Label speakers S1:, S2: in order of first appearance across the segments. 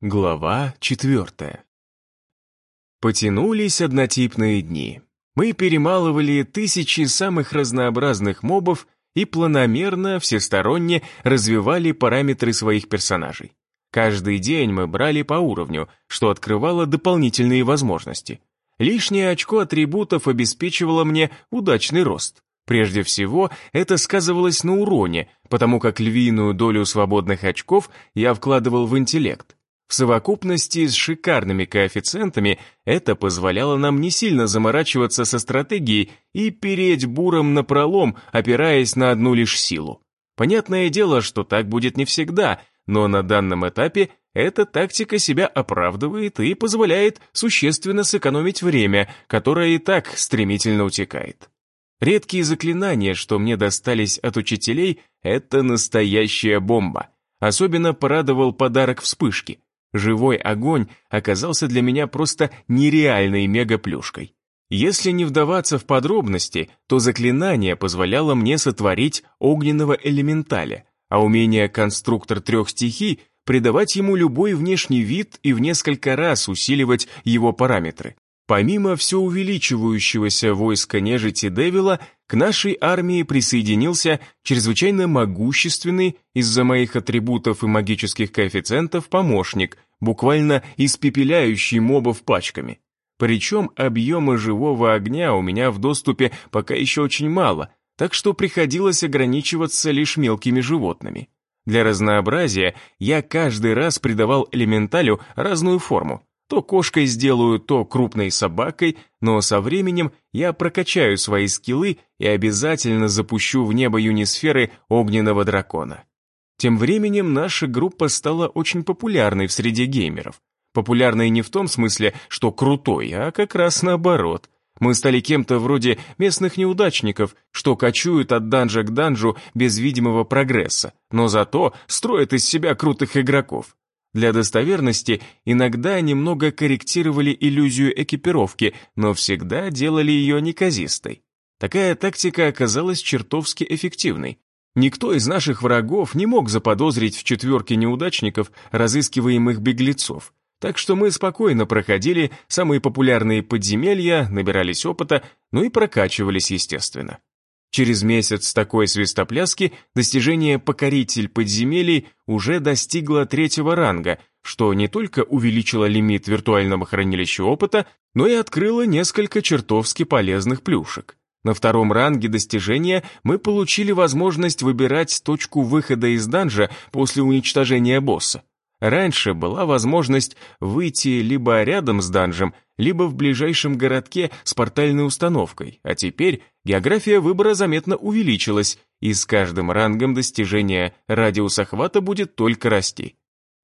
S1: Глава четвертая. Потянулись однотипные дни. Мы перемалывали тысячи самых разнообразных мобов и планомерно, всесторонне развивали параметры своих персонажей. Каждый день мы брали по уровню, что открывало дополнительные возможности. Лишнее очко атрибутов обеспечивало мне удачный рост. Прежде всего, это сказывалось на уроне, потому как львиную долю свободных очков я вкладывал в интеллект. В совокупности с шикарными коэффициентами это позволяло нам не сильно заморачиваться со стратегией и переть буром на пролом, опираясь на одну лишь силу. Понятное дело, что так будет не всегда, но на данном этапе эта тактика себя оправдывает и позволяет существенно сэкономить время, которое и так стремительно утекает. Редкие заклинания, что мне достались от учителей, это настоящая бомба. Особенно порадовал подарок вспышки. Живой огонь оказался для меня просто нереальной мегаплюшкой. Если не вдаваться в подробности, то заклинание позволяло мне сотворить огненного элементаля, а умение конструктор трех стихий придавать ему любой внешний вид и в несколько раз усиливать его параметры. Помимо все увеличивающегося войска нежити Девила, к нашей армии присоединился чрезвычайно могущественный из-за моих атрибутов и магических коэффициентов помощник, буквально испепеляющий мобов пачками. Причем объема живого огня у меня в доступе пока еще очень мало, так что приходилось ограничиваться лишь мелкими животными. Для разнообразия я каждый раз придавал элементалю разную форму, то кошкой сделаю, то крупной собакой, но со временем я прокачаю свои скиллы и обязательно запущу в небо юнисферы огненного дракона. Тем временем наша группа стала очень популярной в среде геймеров. Популярной не в том смысле, что крутой, а как раз наоборот. Мы стали кем-то вроде местных неудачников, что кочуют от данжа к данжу без видимого прогресса, но зато строят из себя крутых игроков. Для достоверности иногда немного корректировали иллюзию экипировки, но всегда делали ее неказистой. Такая тактика оказалась чертовски эффективной. Никто из наших врагов не мог заподозрить в четверке неудачников разыскиваемых беглецов. Так что мы спокойно проходили самые популярные подземелья, набирались опыта, ну и прокачивались, естественно. Через месяц такой свистопляски достижение «Покоритель подземелий» уже достигло третьего ранга, что не только увеличило лимит виртуального хранилища опыта, но и открыло несколько чертовски полезных плюшек. На втором ранге достижения мы получили возможность выбирать точку выхода из данжа после уничтожения босса. Раньше была возможность выйти либо рядом с данжем, либо в ближайшем городке с портальной установкой, а теперь география выбора заметно увеличилась, и с каждым рангом достижения радиус охвата будет только расти.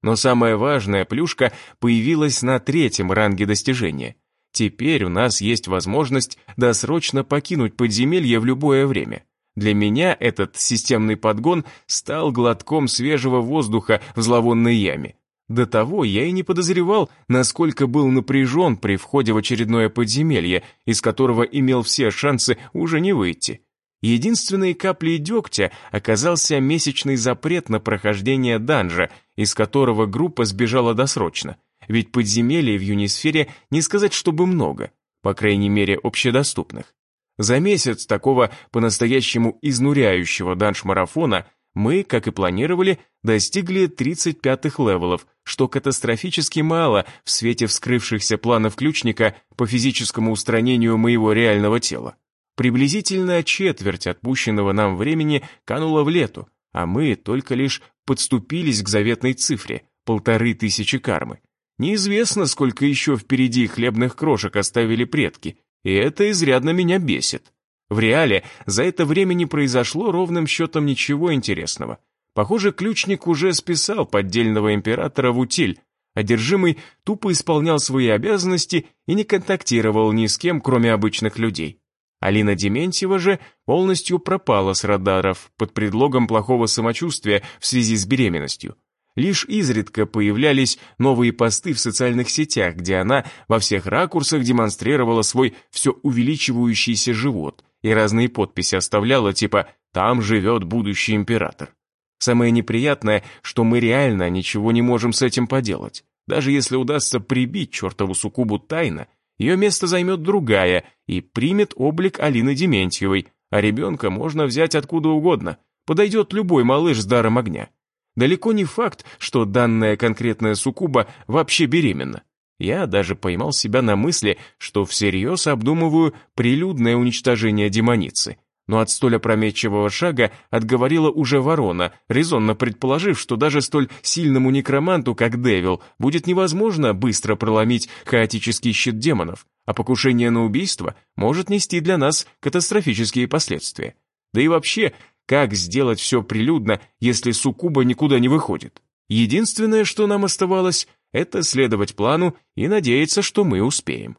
S1: Но самая важная плюшка появилась на третьем ранге достижения. Теперь у нас есть возможность досрочно покинуть подземелье в любое время. Для меня этот системный подгон стал глотком свежего воздуха в зловонной яме. До того я и не подозревал, насколько был напряжен при входе в очередное подземелье, из которого имел все шансы уже не выйти. Единственной каплей дегтя оказался месячный запрет на прохождение данжа, из которого группа сбежала досрочно, ведь подземелий в Юнисфере не сказать чтобы много, по крайней мере общедоступных. За месяц такого по-настоящему изнуряющего данж-марафона мы, как и планировали, достигли 35-х левелов, что катастрофически мало в свете вскрывшихся планов ключника по физическому устранению моего реального тела. Приблизительно четверть отпущенного нам времени канула в лету, а мы только лишь подступились к заветной цифре – полторы тысячи кармы. Неизвестно, сколько еще впереди хлебных крошек оставили предки, и это изрядно меня бесит. В реале за это время не произошло ровным счетом ничего интересного. Похоже, ключник уже списал поддельного императора в утиль, одержимый тупо исполнял свои обязанности и не контактировал ни с кем, кроме обычных людей. Алина Дементьева же полностью пропала с радаров под предлогом плохого самочувствия в связи с беременностью. Лишь изредка появлялись новые посты в социальных сетях, где она во всех ракурсах демонстрировала свой все увеличивающийся живот и разные подписи оставляла, типа «там живет будущий император». Самое неприятное, что мы реально ничего не можем с этим поделать. Даже если удастся прибить чертову суккубу тайно, ее место займет другая и примет облик Алины Дементьевой, а ребенка можно взять откуда угодно, подойдет любой малыш с даром огня. Далеко не факт, что данная конкретная суккуба вообще беременна. Я даже поймал себя на мысли, что всерьез обдумываю прилюдное уничтожение демоницы. Но от столь опрометчивого шага отговорила уже ворона, резонно предположив, что даже столь сильному некроманту, как Девил, будет невозможно быстро проломить хаотический щит демонов, а покушение на убийство может нести для нас катастрофические последствия. Да и вообще, как сделать все прилюдно, если суккуба никуда не выходит? Единственное, что нам оставалось, это следовать плану и надеяться, что мы успеем.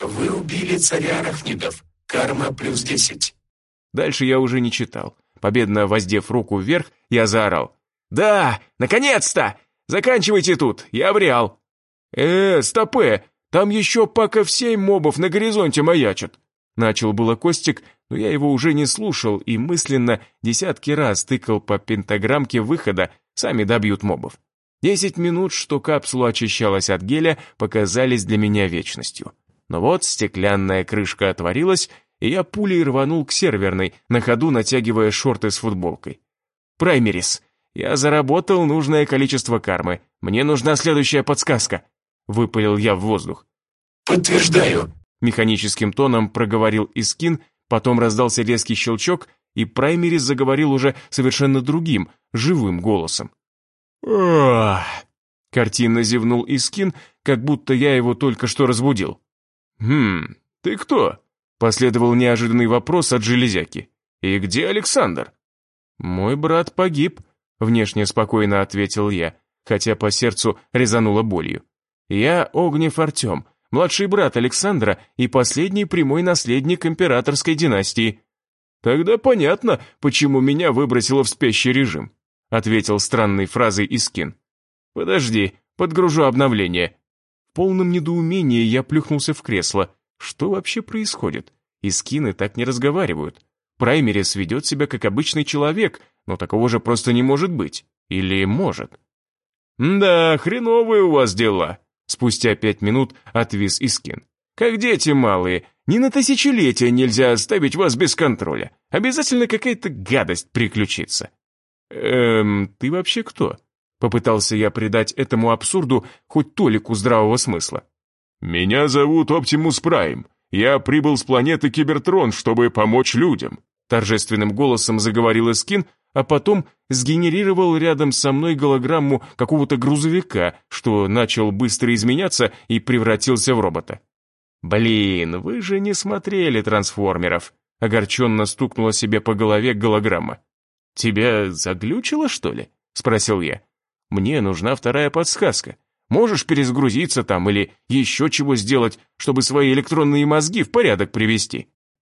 S2: «Вы убили царя арахнидов. Карма плюс десять».
S1: Дальше я уже не читал. Победно воздев руку вверх, я заорал. «Да, наконец-то! Заканчивайте тут, я врял!» «Э, стопе, там еще пока семь мобов на горизонте маячат!» Начал было Костик, но я его уже не слушал и мысленно десятки раз тыкал по пентаграммке выхода, сами добьют мобов. Десять минут, что капсула очищалась от геля, показались для меня вечностью. Но вот стеклянная крышка отворилась, и я пулей рванул к серверной, на ходу натягивая шорты с футболкой. «Праймерис, я заработал нужное количество кармы. Мне нужна следующая подсказка», — выпалил я в воздух.
S2: «Подтверждаю», —
S1: механическим тоном проговорил Искин, потом раздался резкий щелчок, и Праймерис заговорил уже совершенно другим, живым голосом. «Ах!» — картинно зевнул Искин, как будто я его только что разбудил. «Хм, ты кто?» — последовал неожиданный вопрос от железяки. «И где Александр?» «Мой брат погиб», — внешне спокойно ответил я, хотя по сердцу резануло болью. «Я Огнев Артем, младший брат Александра и последний прямой наследник императорской династии». «Тогда понятно, почему меня выбросило в спящий режим ответил странной фразой Искин. «Подожди, подгружу обновление». В полном недоумении я плюхнулся в кресло. Что вообще происходит? Искины так не разговаривают. Праймерис ведет себя как обычный человек, но такого же просто не может быть. Или может? «Да, хреновые у вас дела», — спустя пять минут отвис Искин. «Как дети малые, ни на тысячелетие нельзя оставить вас без контроля. Обязательно какая-то гадость приключится. «Эм, ты вообще кто?» Попытался я придать этому абсурду хоть толику здравого смысла. «Меня зовут Оптимус Прайм. Я прибыл с планеты Кибертрон, чтобы помочь людям», торжественным голосом заговорил Эскин, а потом сгенерировал рядом со мной голограмму какого-то грузовика, что начал быстро изменяться и превратился в робота. «Блин, вы же не смотрели трансформеров», огорченно стукнула себе по голове голограмма. «Тебя заглючило, что ли?» — спросил я. «Мне нужна вторая подсказка. Можешь перезагрузиться там или еще чего сделать, чтобы свои электронные мозги в порядок привести?»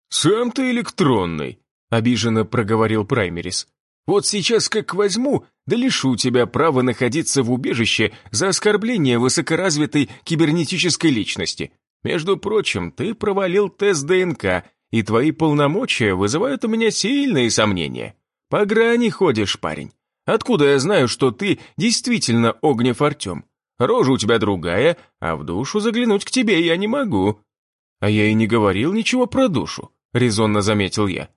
S1: «Сам ты электронный», — обиженно проговорил Праймерис. «Вот сейчас как возьму, да лишу тебя права находиться в убежище за оскорбление высокоразвитой кибернетической личности. Между прочим, ты провалил тест ДНК, и твои полномочия вызывают у меня сильные сомнения». По грани ходишь, парень. Откуда я знаю, что ты действительно Огнев Артем? Рожа у тебя другая, а в душу заглянуть к тебе я не могу». «А я и не говорил ничего про душу», — резонно заметил я.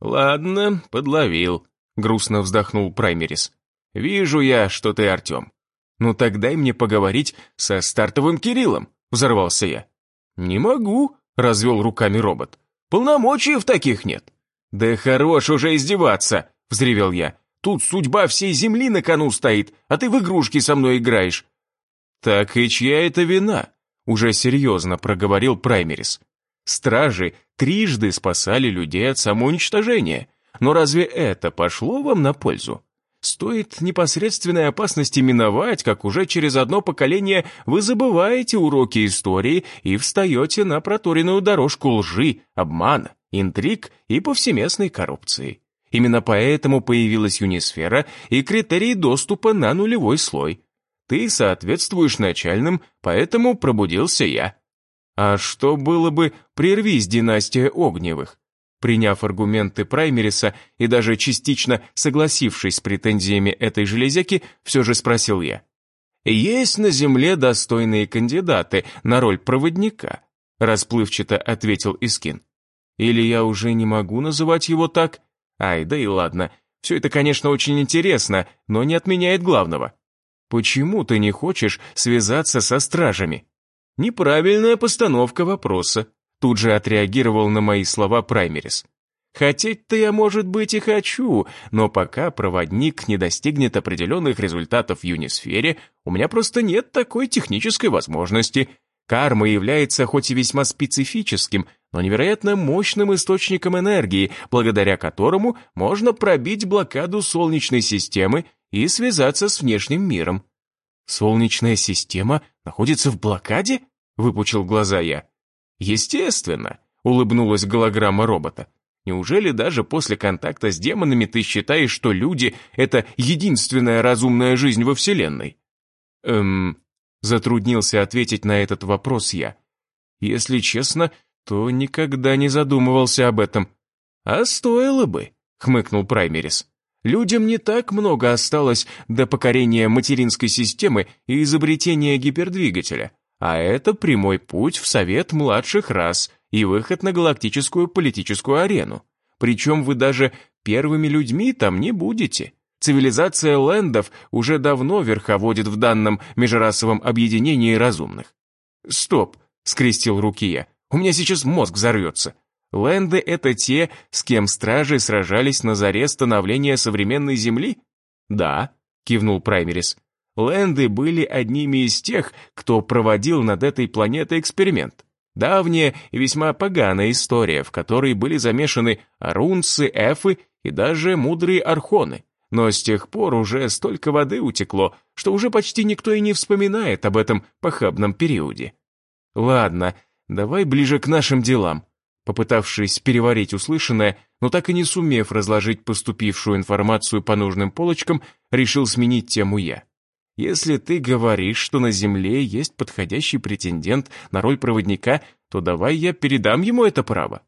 S1: «Ладно, подловил», — грустно вздохнул Праймерис. «Вижу я, что ты Артем. Ну так дай мне поговорить со стартовым Кириллом», — взорвался я. «Не могу», — развел руками робот. «Полномочий в таких нет». «Да хорош уже издеваться», — взревел я. «Тут судьба всей земли на кону стоит, а ты в игрушки со мной играешь». «Так и чья это вина?» — уже серьезно проговорил Праймерис. «Стражи трижды спасали людей от самоуничтожения. Но разве это пошло вам на пользу? Стоит непосредственной опасности миновать, как уже через одно поколение вы забываете уроки истории и встаете на проторенную дорожку лжи, обмана, интриг и повсеместной коррупции. Именно поэтому появилась Юнисфера и критерии доступа на нулевой слой. Ты соответствуешь начальным, поэтому пробудился я. А что было бы, прервись династия Огневых? Приняв аргументы Праймериса и даже частично согласившись с претензиями этой железяки, все же спросил я. Есть на Земле достойные кандидаты на роль проводника, расплывчато ответил Искин. Или я уже не могу называть его так? Ай, да и ладно. Все это, конечно, очень интересно, но не отменяет главного. Почему ты не хочешь связаться со стражами? Неправильная постановка вопроса. Тут же отреагировал на мои слова Праймерис. Хотеть-то я, может быть, и хочу, но пока проводник не достигнет определенных результатов в юнисфере, у меня просто нет такой технической возможности. Карма является хоть и весьма специфическим, но невероятно мощным источником энергии, благодаря которому можно пробить блокаду Солнечной системы и связаться с внешним миром. «Солнечная система находится в блокаде?» — выпучил глаза я. «Естественно», — улыбнулась голограмма робота. Неужели даже после контакта с демонами ты считаешь, что люди — это единственная разумная жизнь во Вселенной? Эм, затруднился ответить на этот вопрос я. Если честно, то никогда не задумывался об этом. А стоило бы, хмыкнул Праймерис. Людям не так много осталось до покорения материнской системы и изобретения гипердвигателя, а это прямой путь в совет младших рас, и выход на галактическую политическую арену. Причем вы даже первыми людьми там не будете. Цивилизация лендов уже давно верховодит в данном межрасовом объединении разумных. «Стоп!» — скрестил руки я. «У меня сейчас мозг взорвется. Ленды — это те, с кем стражи сражались на заре становления современной Земли?» «Да», — кивнул Праймерис. «Ленды были одними из тех, кто проводил над этой планетой эксперимент. Давняя и весьма поганая история, в которой были замешаны арунцы, эфы и даже мудрые архоны. Но с тех пор уже столько воды утекло, что уже почти никто и не вспоминает об этом похабном периоде. Ладно, давай ближе к нашим делам. Попытавшись переварить услышанное, но так и не сумев разложить поступившую информацию по нужным полочкам, решил сменить тему я. Если ты говоришь, что на Земле есть подходящий претендент на роль проводника, то давай я передам ему это право».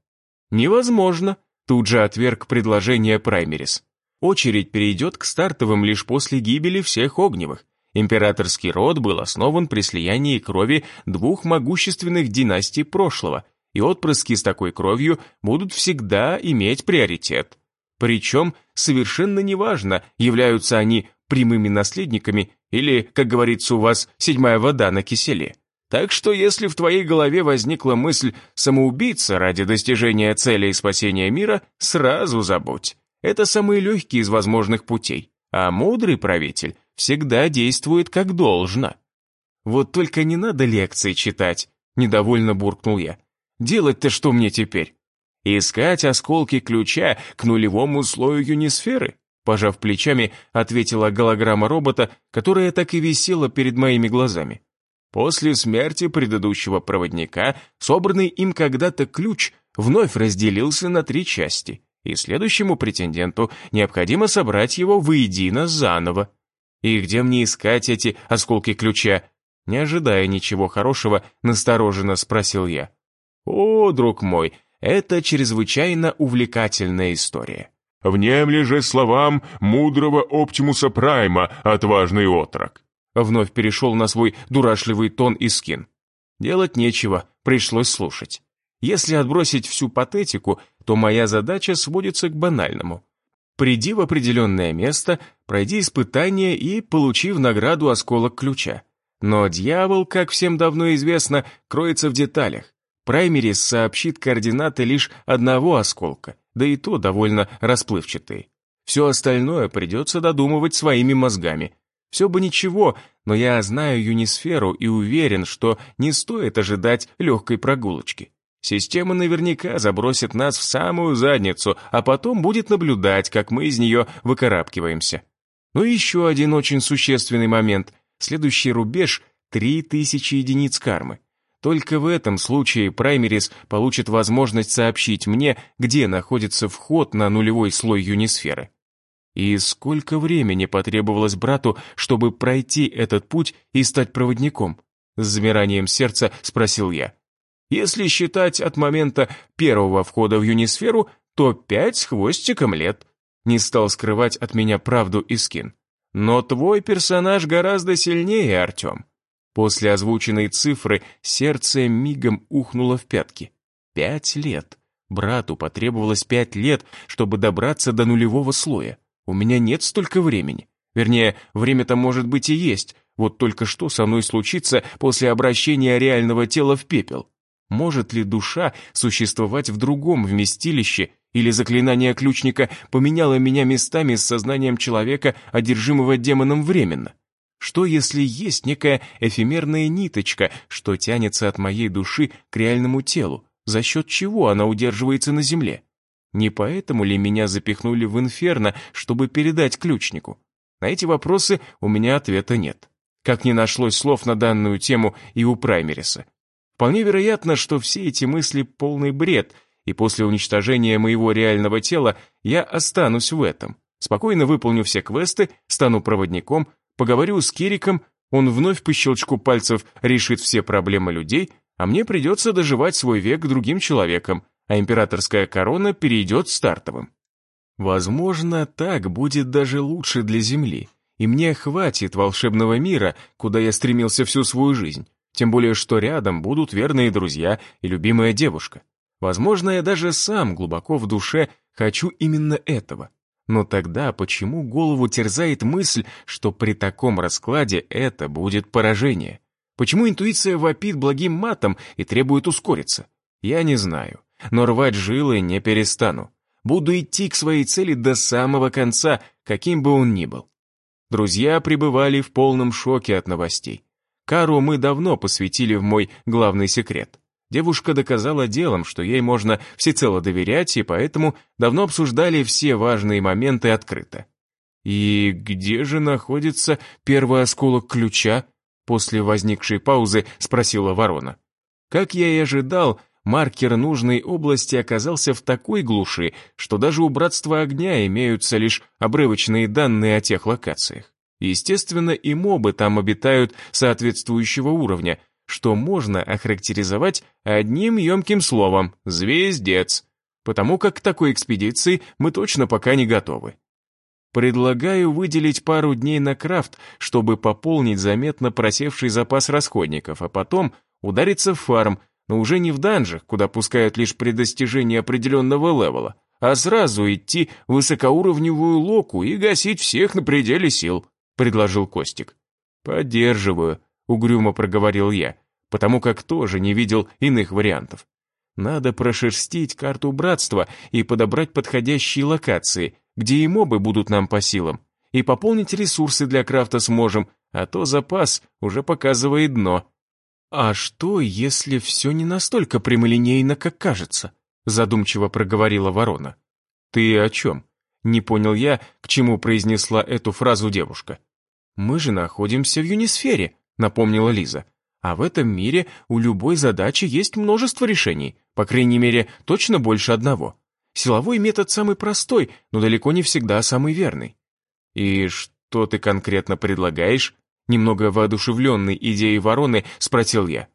S1: «Невозможно», — тут же отверг предложение Праймерис. «Очередь перейдет к стартовым лишь после гибели всех огневых. Императорский род был основан при слиянии крови двух могущественных династий прошлого, и отпрыски с такой кровью будут всегда иметь приоритет. Причем совершенно неважно, являются они прямыми наследниками или, как говорится у вас, седьмая вода на киселе. Так что если в твоей голове возникла мысль самоубийца ради достижения цели и спасения мира, сразу забудь. Это самый легкий из возможных путей, а мудрый правитель всегда действует как должно. Вот только не надо лекции читать, недовольно буркнул я. Делать-то что мне теперь? Искать осколки ключа к нулевому слою юнисферы? Пожав плечами, ответила голограмма робота, которая так и висела перед моими глазами. После смерти предыдущего проводника собранный им когда-то ключ вновь разделился на три части, и следующему претенденту необходимо собрать его воедино заново. И где мне искать эти осколки ключа? Не ожидая ничего хорошего, настороженно спросил я. О, друг мой, это чрезвычайно увлекательная история.
S3: Внемли же словам мудрого Оптимуса Прайма, отважный отрок.
S1: Вновь перешел на свой дурашливый тон и скин. Делать нечего, пришлось слушать. Если отбросить всю патетику, то моя задача сводится к банальному. Приди в определенное место, пройди испытание и получи в награду осколок ключа. Но дьявол, как всем давно известно, кроется в деталях. Праймерис сообщит координаты лишь одного осколка, да и то довольно расплывчатые. Все остальное придется додумывать своими мозгами. Все бы ничего, но я знаю Юнисферу и уверен, что не стоит ожидать легкой прогулочки. Система наверняка забросит нас в самую задницу, а потом будет наблюдать, как мы из нее выкарабкиваемся. Ну и еще один очень существенный момент. Следующий рубеж — 3000 единиц кармы. Только в этом случае Праймерис получит возможность сообщить мне, где находится вход на нулевой слой юнисферы. И сколько времени потребовалось брату, чтобы пройти этот путь и стать проводником? С замиранием сердца спросил я. Если считать от момента первого входа в юнисферу, то пять с хвостиком лет. Не стал скрывать от меня правду и скин. Но твой персонаж гораздо сильнее, Артем. После озвученной цифры сердце мигом ухнуло в пятки. Пять лет. Брату потребовалось пять лет, чтобы добраться до нулевого слоя. У меня нет столько времени. Вернее, время-то может быть и есть, вот только что со мной случится после обращения реального тела в пепел. Может ли душа существовать в другом вместилище, или заклинание ключника поменяло меня местами с сознанием человека, одержимого демоном временно? Что если есть некая эфемерная ниточка, что тянется от моей души к реальному телу, за счет чего она удерживается на земле? Не поэтому ли меня запихнули в инферно, чтобы передать ключнику? На эти вопросы у меня ответа нет. Как не нашлось слов на данную тему и у Праймериса. Вполне вероятно, что все эти мысли полный бред, и после уничтожения моего реального тела я останусь в этом. Спокойно выполню все квесты, стану проводником, поговорю с Кириком, он вновь по щелчку пальцев решит все проблемы людей, а мне придется доживать свой век другим человеком, а императорская корона перейдет стартовым. Возможно, так будет даже лучше для Земли, и мне хватит волшебного мира, куда я стремился всю свою жизнь, тем более что рядом будут верные друзья и любимая девушка. Возможно, я даже сам глубоко в душе хочу именно этого. Но тогда почему голову терзает мысль, что при таком раскладе это будет поражение? Почему интуиция вопит благим матом и требует ускориться? Я не знаю, но рвать жилы не перестану. Буду идти к своей цели до самого конца, каким бы он ни был. Друзья пребывали в полном шоке от новостей. Кару мы давно посвятили в мой главный секрет. Девушка доказала делом, что ей можно всецело доверять, и поэтому давно обсуждали все важные моменты открыто. «И где же находится первый осколок ключа?» После возникшей паузы спросила ворона. Как я и ожидал, маркер нужной области оказался в такой глуши, что даже у Братства Огня имеются лишь обрывочные данные о тех локациях. Естественно, и мобы там обитают соответствующего уровня, что можно охарактеризовать одним емким словом «звездец», потому как к такой экспедиции мы точно пока не готовы. Предлагаю выделить пару дней на крафт, чтобы пополнить заметно просевший запас расходников, а потом удариться в фарм, но уже не в данжах, куда пускают лишь при достижении определенного левела, а сразу идти в высокоуровневую локу и гасить всех на пределе сил», — предложил Костик. «Поддерживаю», — угрюмо проговорил я, потому как тоже не видел иных вариантов. Надо прошерстить карту братства и подобрать подходящие локации, где и мобы будут нам по силам, и пополнить ресурсы для крафта сможем, а то запас уже показывает дно. «А что, если все не настолько прямолинейно, как кажется?» задумчиво проговорила ворона. «Ты о чем?» Не понял я, к чему произнесла эту фразу девушка. «Мы же находимся в юнисфере», напомнила Лиза. «А в этом мире у любой задачи есть множество решений, по крайней мере, точно больше одного. Силовой метод самый простой, но далеко не всегда самый верный». «И что ты конкретно предлагаешь?» Немного воодушевленный идеей вороны, спросил я.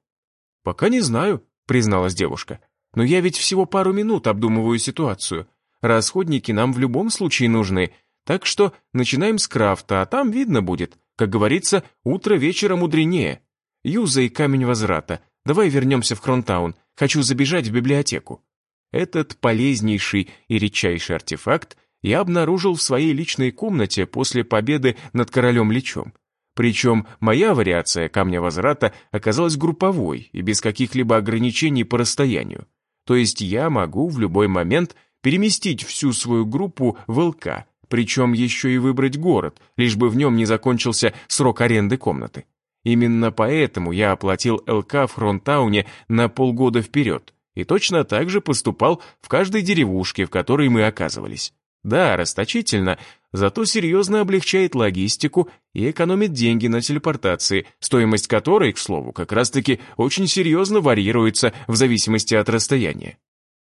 S1: «Пока не знаю», — призналась девушка. «Но я ведь всего пару минут обдумываю ситуацию. Расходники нам в любом случае нужны, так что начинаем с крафта, а там видно будет. Как говорится, утро вечера мудренее. Юза и камень возврата. Давай вернемся в Хронтаун. Хочу забежать в библиотеку». Этот полезнейший и редчайший артефакт я обнаружил в своей личной комнате после победы над королем Личом. Причем моя вариация камня возврата оказалась групповой и без каких-либо ограничений по расстоянию. То есть я могу в любой момент переместить всю свою группу в ЛК, причем еще и выбрать город, лишь бы в нем не закончился срок аренды комнаты. Именно поэтому я оплатил ЛК в Хронтауне на полгода вперед и точно так же поступал в каждой деревушке, в которой мы оказывались. Да, расточительно, зато серьезно облегчает логистику и экономит деньги на телепортации, стоимость которой, к слову, как раз-таки очень серьезно варьируется в зависимости от расстояния.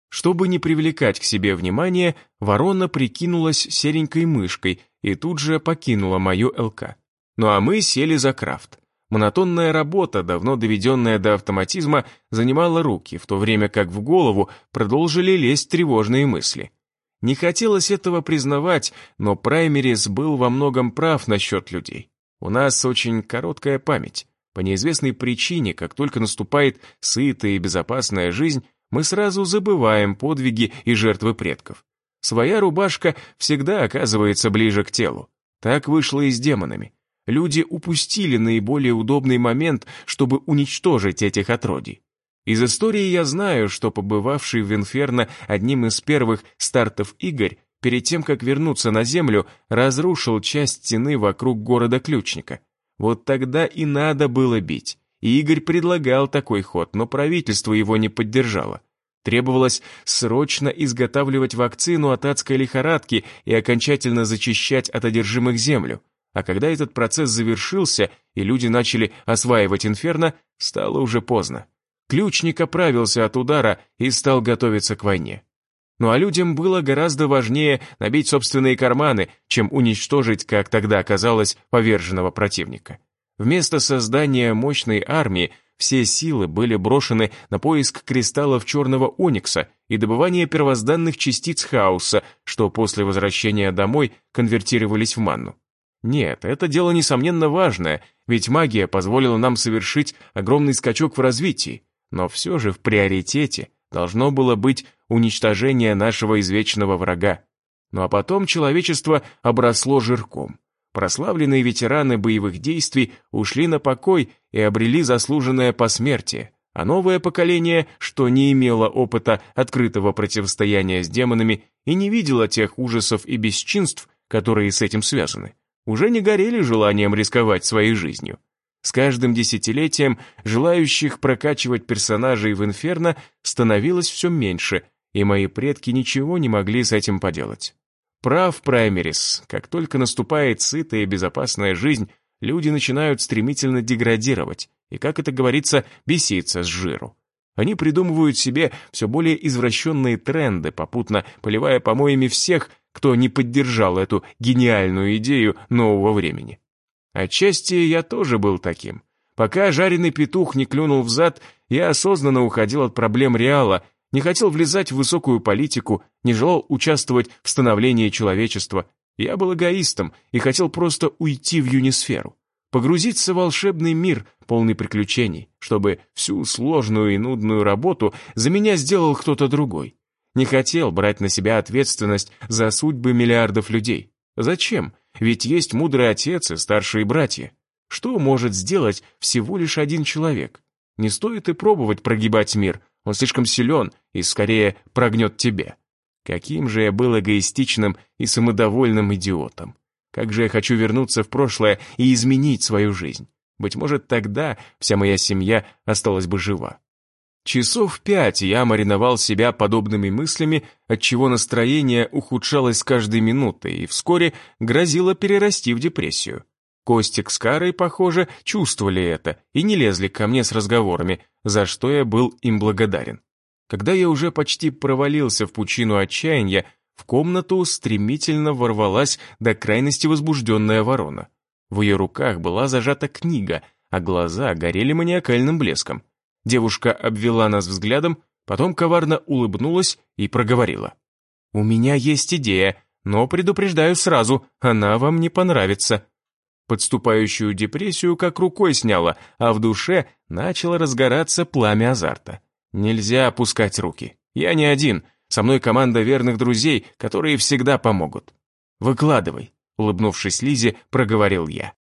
S1: Чтобы не привлекать к себе внимание, ворона прикинулась серенькой мышкой и тут же покинула мою ЛК. Ну а мы сели за крафт. Монотонная работа, давно доведенная до автоматизма, занимала руки, в то время как в голову продолжили лезть тревожные мысли. Не хотелось этого признавать, но Праймерис был во многом прав насчет людей. У нас очень короткая память. По неизвестной причине, как только наступает сытая и безопасная жизнь, мы сразу забываем подвиги и жертвы предков. Своя рубашка всегда оказывается ближе к телу. Так вышло и с демонами. Люди упустили наиболее удобный момент, чтобы уничтожить этих отродий. Из истории я знаю, что побывавший в Инферно одним из первых стартов Игорь, перед тем, как вернуться на Землю, разрушил часть стены вокруг города Ключника. Вот тогда и надо было бить. Игорь предлагал такой ход, но правительство его не поддержало. Требовалось срочно изготавливать вакцину от адской лихорадки и окончательно зачищать от одержимых землю. А когда этот процесс завершился и люди начали осваивать инферно, стало уже поздно. Ключник оправился от удара и стал готовиться к войне. Ну а людям было гораздо важнее набить собственные карманы, чем уничтожить, как тогда казалось, поверженного противника. Вместо создания мощной армии все силы были брошены на поиск кристаллов черного оникса и добывание первозданных частиц хаоса, что после возвращения домой конвертировались в манну. Нет, это дело несомненно важное, ведь магия позволила нам совершить огромный скачок в развитии, но все же в приоритете должно было быть уничтожение нашего извечного врага. Ну а потом человечество обросло жирком. Прославленные ветераны боевых действий ушли на покой и обрели заслуженное посмертие, а новое поколение, что не имело опыта открытого противостояния с демонами и не видело тех ужасов и бесчинств, которые с этим связаны, уже не горели желанием рисковать своей жизнью. С каждым десятилетием желающих прокачивать персонажей в Инферно становилось все меньше, и мои предки ничего не могли с этим поделать. Прав Праймерис, как только наступает сытая и безопасная жизнь, люди начинают стремительно деградировать и, как это говорится, беситься с жиру. Они придумывают себе все более извращенные тренды, попутно поливая помоями всех, кто не поддержал эту гениальную идею нового времени. Отчасти я тоже был таким. Пока жареный петух не клюнул в зад, я осознанно уходил от проблем Реала, не хотел влезать в высокую политику, не желал участвовать в становлении человечества. Я был эгоистом и хотел просто уйти в юнисферу, погрузиться в волшебный мир, полный приключений, чтобы всю сложную и нудную работу за меня сделал кто-то другой. Не хотел брать на себя ответственность за судьбы миллиардов людей. Зачем? Ведь есть мудрый отец и старшие братья. Что может сделать всего лишь один человек? Не стоит и пробовать прогибать мир, он слишком силен и скорее прогнет тебя. Каким же я был эгоистичным и самодовольным идиотом. Как же я хочу вернуться в прошлое и изменить свою жизнь. Быть может, тогда вся моя семья осталась бы жива. Часов пять я мариновал себя подобными мыслями, отчего настроение ухудшалось с каждой минутой и вскоре грозило перерасти в депрессию. Костик с Карой, похоже, чувствовали это и не лезли ко мне с разговорами, за что я был им благодарен. Когда я уже почти провалился в пучину отчаяния, в комнату стремительно ворвалась до крайности возбужденная ворона. В ее руках была зажата книга, а глаза горели маниакальным блеском. Девушка обвела нас взглядом, потом коварно улыбнулась и проговорила. «У меня есть идея, но предупреждаю сразу, она вам не понравится». Подступающую депрессию как рукой сняла, а в душе начало разгораться пламя азарта. Нельзя опускать руки. Я не один, со мной команда верных друзей, которые всегда помогут. «Выкладывай», — улыбнувшись Лизе, проговорил я.